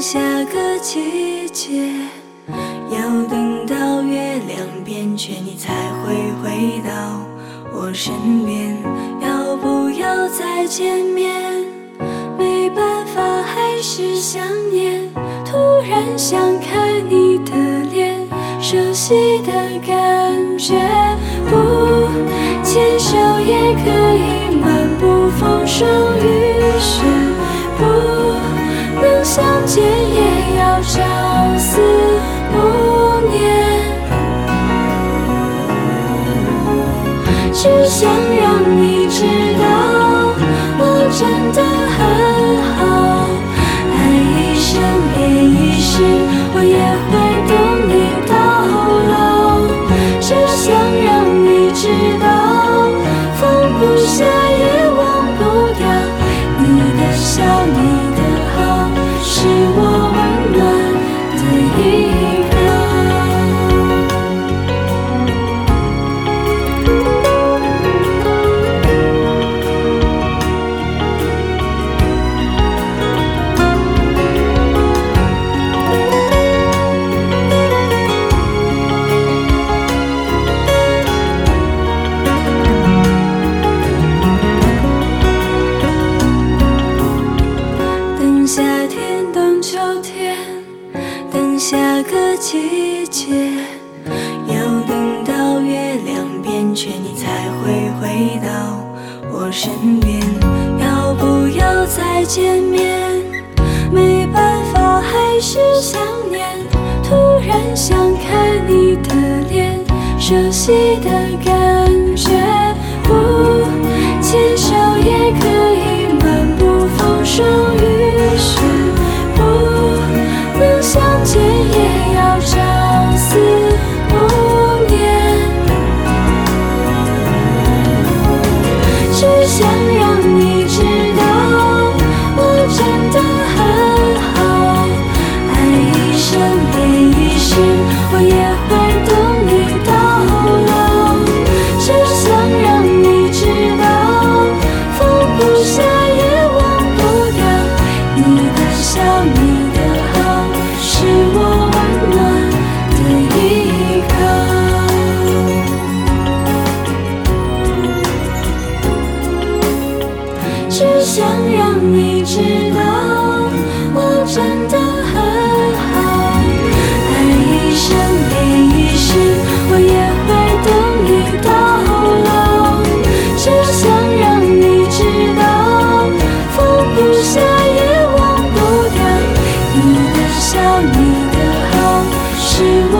下个季节，要等到月亮变缺，你才会回到我身边。要不要再见面？没办法，还是想念。突然想看你的脸，熟悉的感觉。不牵手也可以漫步风霜雨雪，相见也要朝思暮念。只想让你知道，我真的很好。爱一生恋一世，我也会秋天，等下个季节，要等到月亮变缺，你才会回到我身边。要不要再见面？没办法，还是想念。突然想看你的脸，熟悉的感知道我真的很好爱一生恋一世我也会等你到老只想让你知道放不下也忘不掉你的笑你的好是我